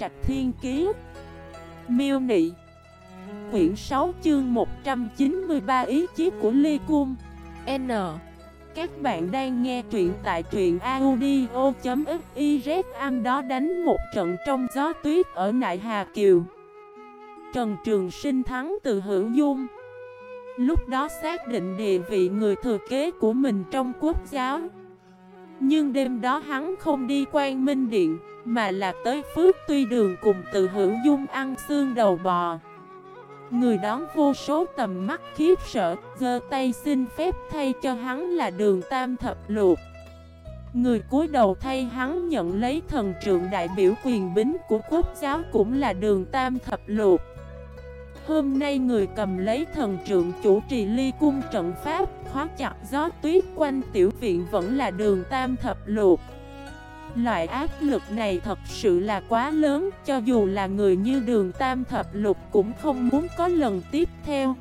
Trạch Thiên Kiế Miêu Nị. Quyển 6 chương 193 ý chí của Ly Cung. N. Các bạn đang nghe truyện tại truyện audio.xyz Am đó đánh một trận trong gió tuyết ở Nại Hà Kiều. Trần Trường Sinh thắng từ hữu dung. Lúc đó xác định địa vị người thừa kế của mình trong quốc giáo. Nhưng đêm đó hắn không đi quan minh điện, Mà là tới phước tuy đường cùng từ hữu dung ăn xương đầu bò. Người đón vô số tầm mắt khiếp sợ, giơ tay xin phép thay cho hắn là đường tam thập luộc Người cúi đầu thay hắn nhận lấy thần trượng đại biểu quyền bính của quốc giáo cũng là đường tam thập luộc Hôm nay người cầm lấy thần trượng chủ trì ly cung trận pháp, Khóa chặt gió tuyết quanh tiểu viện vẫn là đường tam thập luộc Loại áp lực này thật sự là quá lớn, Cho dù là người như đường tam thập lục cũng không muốn có lần tiếp theo.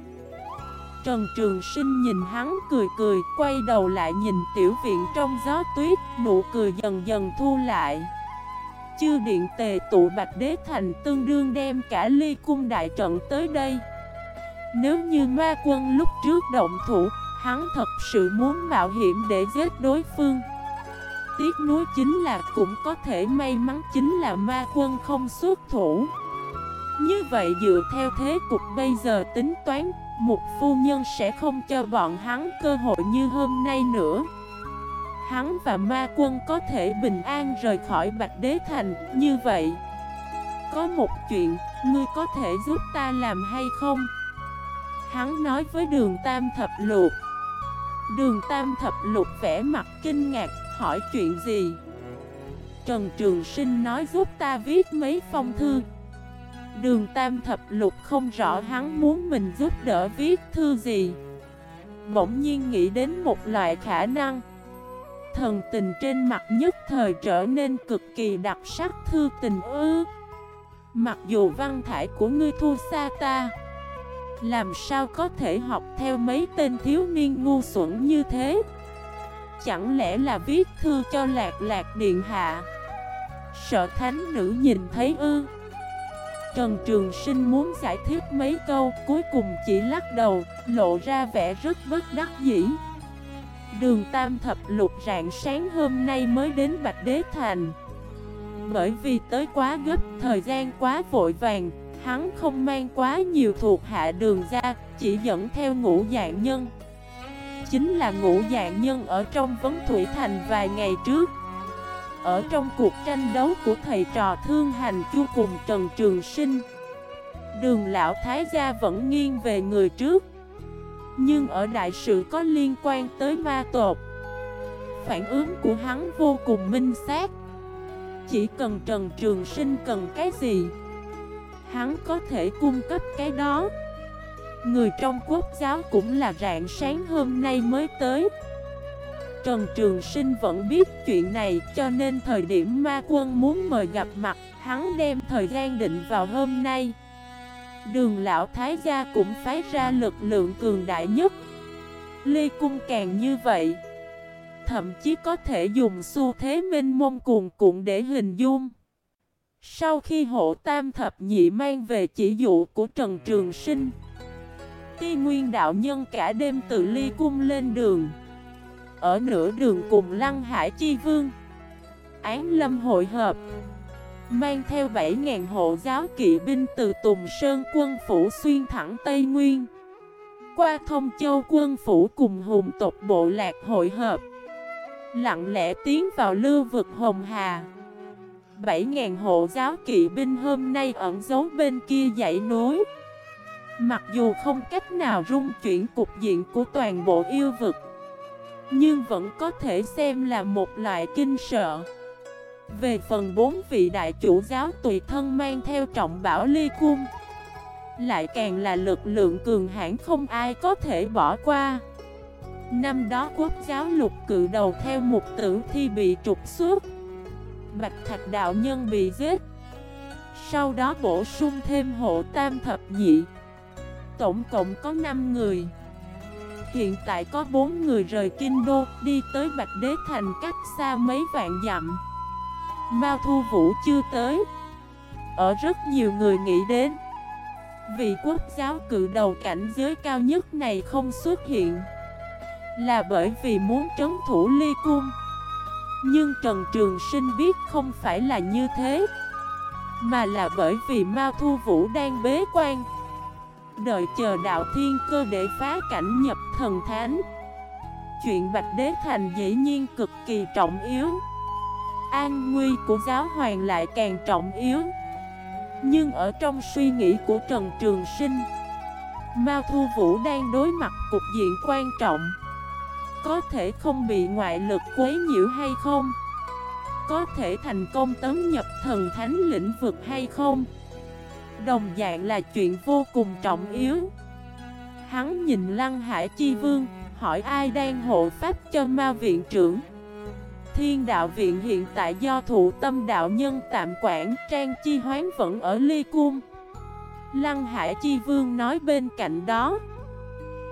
Trần Trường Sinh nhìn hắn cười cười, Quay đầu lại nhìn tiểu viện trong gió tuyết, Nụ cười dần dần thu lại. Chư điện tề tụ Bạch Đế Thành tương đương đem cả ly cung đại trận tới đây. Nếu như ma quân lúc trước động thủ, Hắn thật sự muốn mạo hiểm để giết đối phương. Tiếc nuối chính là cũng có thể may mắn chính là ma quân không xuất thủ. Như vậy dựa theo thế cục bây giờ tính toán, Một phu nhân sẽ không cho bọn hắn cơ hội như hôm nay nữa. Hắn và ma quân có thể bình an rời khỏi Bạch Đế Thành. Như vậy, Có một chuyện, Ngươi có thể giúp ta làm hay không? Hắn nói với đường Tam Thập Lục. Đường Tam Thập Lục vẽ mặt kinh ngạc, hỏi chuyện gì? Trần Trường Sinh nói giúp ta viết mấy phong thư. Đường Tam Thập Lục không rõ hắn muốn mình giúp đỡ viết thư gì. Bỗng nhiên nghĩ đến một loại khả năng Thần tình trên mặt nhất thời trở nên cực kỳ đặc sắc, thư tình ư? Mặc dù văn thải của ngươi thua xa ta, Làm sao có thể học theo mấy tên thiếu niên ngu xuẩn như thế? Chẳng lẽ là viết thư cho lạc lạc điện hạ? Sợ thánh nữ nhìn thấy ư? Trần Trường Sinh muốn giải thích mấy câu, Cuối cùng chỉ lắc đầu, Lộ ra vẻ rất bất đắc dĩ. Đường Tam Thập Lục rạng sáng hôm nay mới đến Bạch Đế Thành. Bởi vì tới quá gấp, Thời gian quá vội vàng, Hắn không mang quá nhiều thuộc hạ đường ra, Chỉ dẫn theo ngũ dạng nhân. Chính là ngũ dạng nhân ở trong vấn thủy thành vài ngày trước. Ở trong cuộc tranh đấu của thầy trò thương hành chu cùng Trần Trường Sinh, Đường lão thái gia vẫn nghiêng về người trước. Nhưng ở đại sự có liên quan tới ma tột Phản ứng của hắn vô cùng minh xác. Chỉ cần Trần Trường Sinh cần cái gì, Hắn có thể cung cấp cái đó. Người trong quốc giáo cũng là rạng sáng hôm nay mới tới. Trần Trường Sinh vẫn biết chuyện này, cho nên thời điểm ma quân muốn mời gặp mặt, Hắn đem thời gian định vào hôm nay. Đường lão thái gia cũng phái ra lực lượng cường đại nhất. Ly Cung càng như vậy, Thậm chí có thể dùng xu thế minh mông cuồn cuộn để hình dung. Sau khi hộ tam thập nhị mang về chỉ dụ của Trần Trường Sinh, Ti Nguyên đạo nhân cả đêm tự ly cung lên đường. Ở nửa đường cùng Lăng Hải Chi Vương, Án lâm hội hợp. Mang theo 7.000 hộ giáo kỵ binh từ Tùng Sơn quân phủ xuyên thẳng Tây Nguyên. Qua thông châu quân phủ cùng hùng tộc bộ lạc hội hợp. Lặng lẽ tiến vào lưu vực Hồng Hà. 7.000 hộ giáo kỵ binh hôm nay ẩn giấu bên kia dãy núi. Mặc dù không cách nào rung chuyển cục diện của toàn bộ yêu vực, Nhưng vẫn có thể xem là một loại kinh sợ. Về phần bốn vị đại chủ giáo tùy thân mang theo trọng bảo ly cung. Lại càng là lực lượng cường hãn không ai có thể bỏ qua. Năm đó quốc giáo lục cự đầu theo một tử thi bị trục xuất. Bạch Thạch Đạo Nhân bị giết. Sau đó bổ sung thêm hộ tam thập nhị. Tổng cộng có 5 người. Hiện tại có 4 người rời Kinh Đô, Đi tới Bạch Đế Thành cách xa mấy vạn dặm. Mao Thu Vũ chưa tới. Ở rất nhiều người nghĩ đến. Vị quốc giáo cự đầu cảnh giới cao nhất này không xuất hiện. Là bởi vì muốn trấn thủ ly cung. Nhưng Trần Trường Sinh biết không phải là như thế. Mà là bởi vì Mao Thu Vũ đang bế quan. Đợi chờ đạo thiên cơ để phá cảnh nhập thần thánh. Chuyện Bạch Đế Thành dĩ nhiên cực kỳ trọng yếu. An nguy của giáo hoàng lại càng trọng yếu. Nhưng ở trong suy nghĩ của Trần Trường Sinh, Mao Thu Vũ đang đối mặt cục diện quan trọng. Có thể không bị ngoại lực quấy nhiễu hay không? Có thể thành công tấn nhập thần thánh lĩnh vực hay không? Đồng dạng là chuyện vô cùng trọng yếu. Hắn nhìn Lăng Hải Chi Vương, Hỏi ai đang hộ pháp cho ma viện trưởng? Thiên đạo viện hiện tại do thụ tâm đạo nhân tạm quản, Trang Chi Hoán vẫn ở Ly Cung. Lăng Hải Chi Vương nói bên cạnh đó,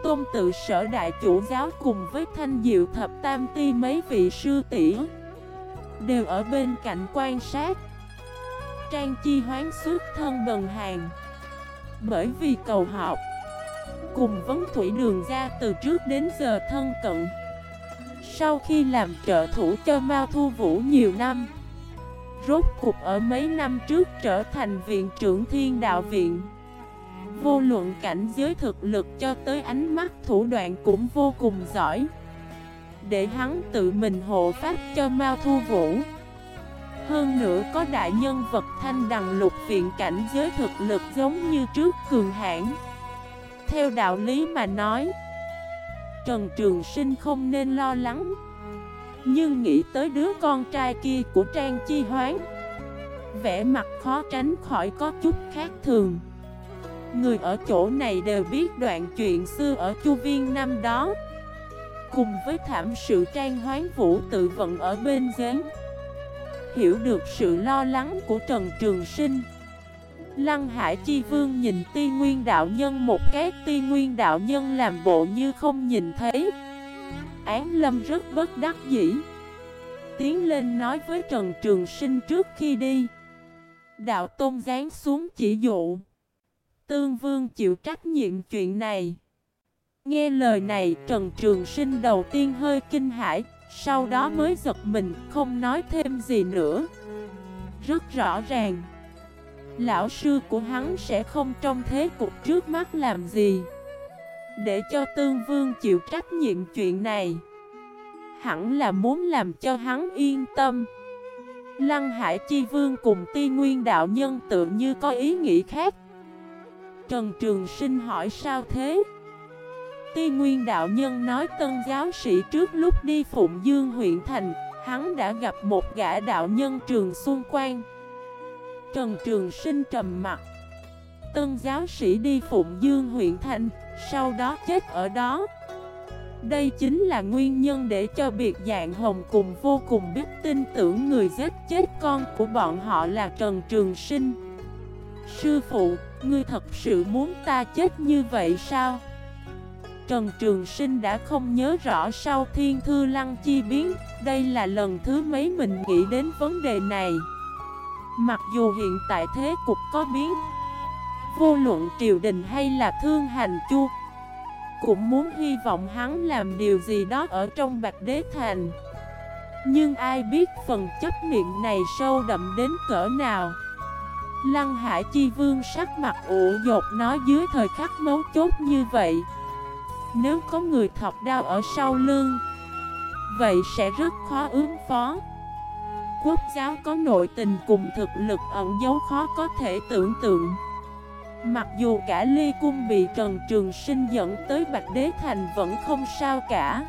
Tôn tự sở đại chủ giáo cùng với thanh diệu thập tam ti mấy vị sư tỷ Đều ở bên cạnh quan sát. Trang Chi Hoán suốt thân bần hàng Bởi vì cầu học Cùng vấn thủy đường ra từ trước đến giờ thân cận. Sau khi làm trợ thủ cho Mao Thu Vũ nhiều năm. Rốt cục ở mấy năm trước trở thành viện trưởng thiên đạo viện. Vô luận cảnh giới thực lực cho tới ánh mắt thủ đoạn cũng vô cùng giỏi. Để hắn tự mình hộ pháp cho Mao Thu Vũ. Hơn nữa có đại nhân vật thanh đằng lục viện cảnh giới thực lực giống như trước cường hãn. Theo đạo lý mà nói Trần Trường Sinh không nên lo lắng. Nhưng nghĩ tới đứa con trai kia của Trang Chi Hoán Vẻ mặt khó tránh khỏi có chút khác thường. Người ở chỗ này đều biết đoạn chuyện xưa ở Chu Viên năm đó. Cùng với thảm sự Trang Hoán Vũ tự vận ở bên giếng, Hiểu được sự lo lắng của Trần Trường Sinh. Lăng Hải Chi Vương nhìn ti nguyên đạo nhân một cái, ti nguyên đạo nhân làm bộ như không nhìn thấy. Án lâm rất bất đắc dĩ, Tiến lên nói với Trần Trường Sinh trước khi đi. Đạo Tôn giáng xuống chỉ dụ. Tương Vương chịu trách nhiệm chuyện này. Nghe lời này, Trần Trường Sinh đầu tiên hơi kinh hãi, sau đó mới giật mình, không nói thêm gì nữa. Rất rõ ràng Lão sư của hắn sẽ không trong thế cục trước mắt làm gì. Để cho tương vương chịu trách nhiệm chuyện này. Hẳn là muốn làm cho hắn yên tâm. Lăng Hải Chi Vương cùng ti nguyên đạo nhân tự như có ý nghĩ khác. Trần Trường Sinh hỏi sao thế? Ti Nguyên Đạo Nhân nói tân giáo sĩ trước lúc đi Phụng Dương huyện thành, hắn đã gặp một gã đạo nhân Trường Xuân Quan. Trần Trường Sinh trầm mặt. Tân giáo sĩ đi Phụng Dương huyện thành, sau đó chết ở đó. Đây chính là nguyên nhân để cho biệt dạng hồng cùng vô cùng biết tin tưởng người giết chết con của bọn họ là Trần Trường Sinh. Sư phụ, ngươi thật sự muốn ta chết như vậy sao? Trần Trường Sinh đã không nhớ rõ sau thiên thư lăng chi biến Đây là lần thứ mấy mình nghĩ đến vấn đề này Mặc dù hiện tại thế cục có biến, Vô luận triều đình hay là thương hành chu, Cũng muốn hy vọng hắn làm điều gì đó ở trong Bạch Đế Thành. Nhưng ai biết phần chất miệng này sâu đậm đến cỡ nào? Lăng Hải Chi Vương sắc mặt ủ dột nói dưới thời khắc mấu chốt như vậy, nếu có người thọc đau ở sau lưng, Vậy sẽ rất khó ứng phó. Quốc giáo có nội tình cùng thực lực ẩn dấu khó có thể tưởng tượng. Mặc dù cả ly cung bị Trần Trường Sinh dẫn tới Bạch Đế Thành vẫn không sao cả.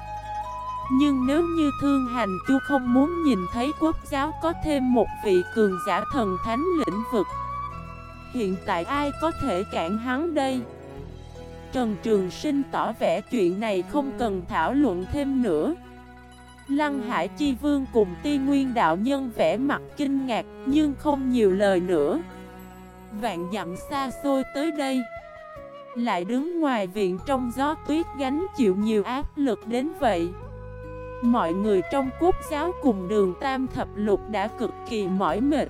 Nhưng nếu như Thương Hành Chu không muốn nhìn thấy quốc giáo có thêm một vị cường giả thần thánh lĩnh vực, Hiện tại ai có thể cản hắn đây? Trần Trường Sinh tỏ vẻ chuyện này không cần thảo luận thêm nữa. Lăng Hải Chi Vương cùng Ti Nguyên Đạo Nhân vẽ mặt kinh ngạc nhưng không nhiều lời nữa. Vạn dặm xa xôi tới đây, Lại đứng ngoài viện trong gió tuyết gánh chịu nhiều áp lực đến vậy. Mọi người trong quốc giáo cùng đường Tam Thập Lục đã cực kỳ mỏi mệt.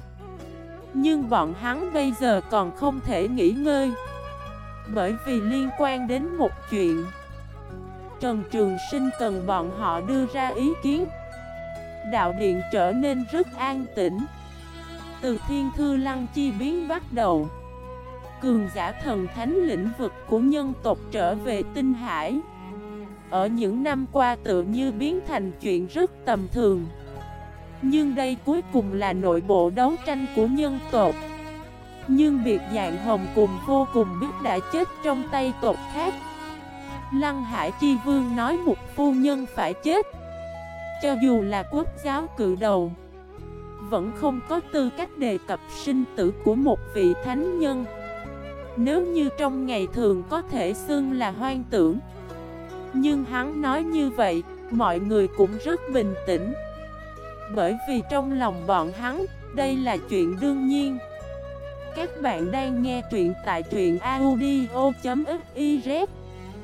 Nhưng bọn hắn bây giờ còn không thể nghỉ ngơi, Bởi vì liên quan đến một chuyện. Trần Trường Sinh cần bọn họ đưa ra ý kiến. Đạo điện trở nên rất an tĩnh. Từ thiên thư lăng chi biến bắt đầu, Cường giả thần thánh lĩnh vực của nhân tộc trở về tinh hải. Ở những năm qua tự như biến thành chuyện rất tầm thường. Nhưng đây cuối cùng là nội bộ đấu tranh của nhân tộc. Nhưng biệt dạng hồng cùng vô cùng biết đã chết trong tay tộc khác. Lăng Hải Chi Vương nói một phu nhân phải chết. Cho dù là quốc giáo cự đầu Vẫn không có tư cách đề cập sinh tử của một vị thánh nhân. Nếu như trong ngày thường có thể xưng là hoang tưởng Nhưng hắn nói như vậy, mọi người cũng rất bình tĩnh. Bởi vì trong lòng bọn hắn, đây là chuyện đương nhiên. Các bạn đang nghe truyện tại truyện audio.fif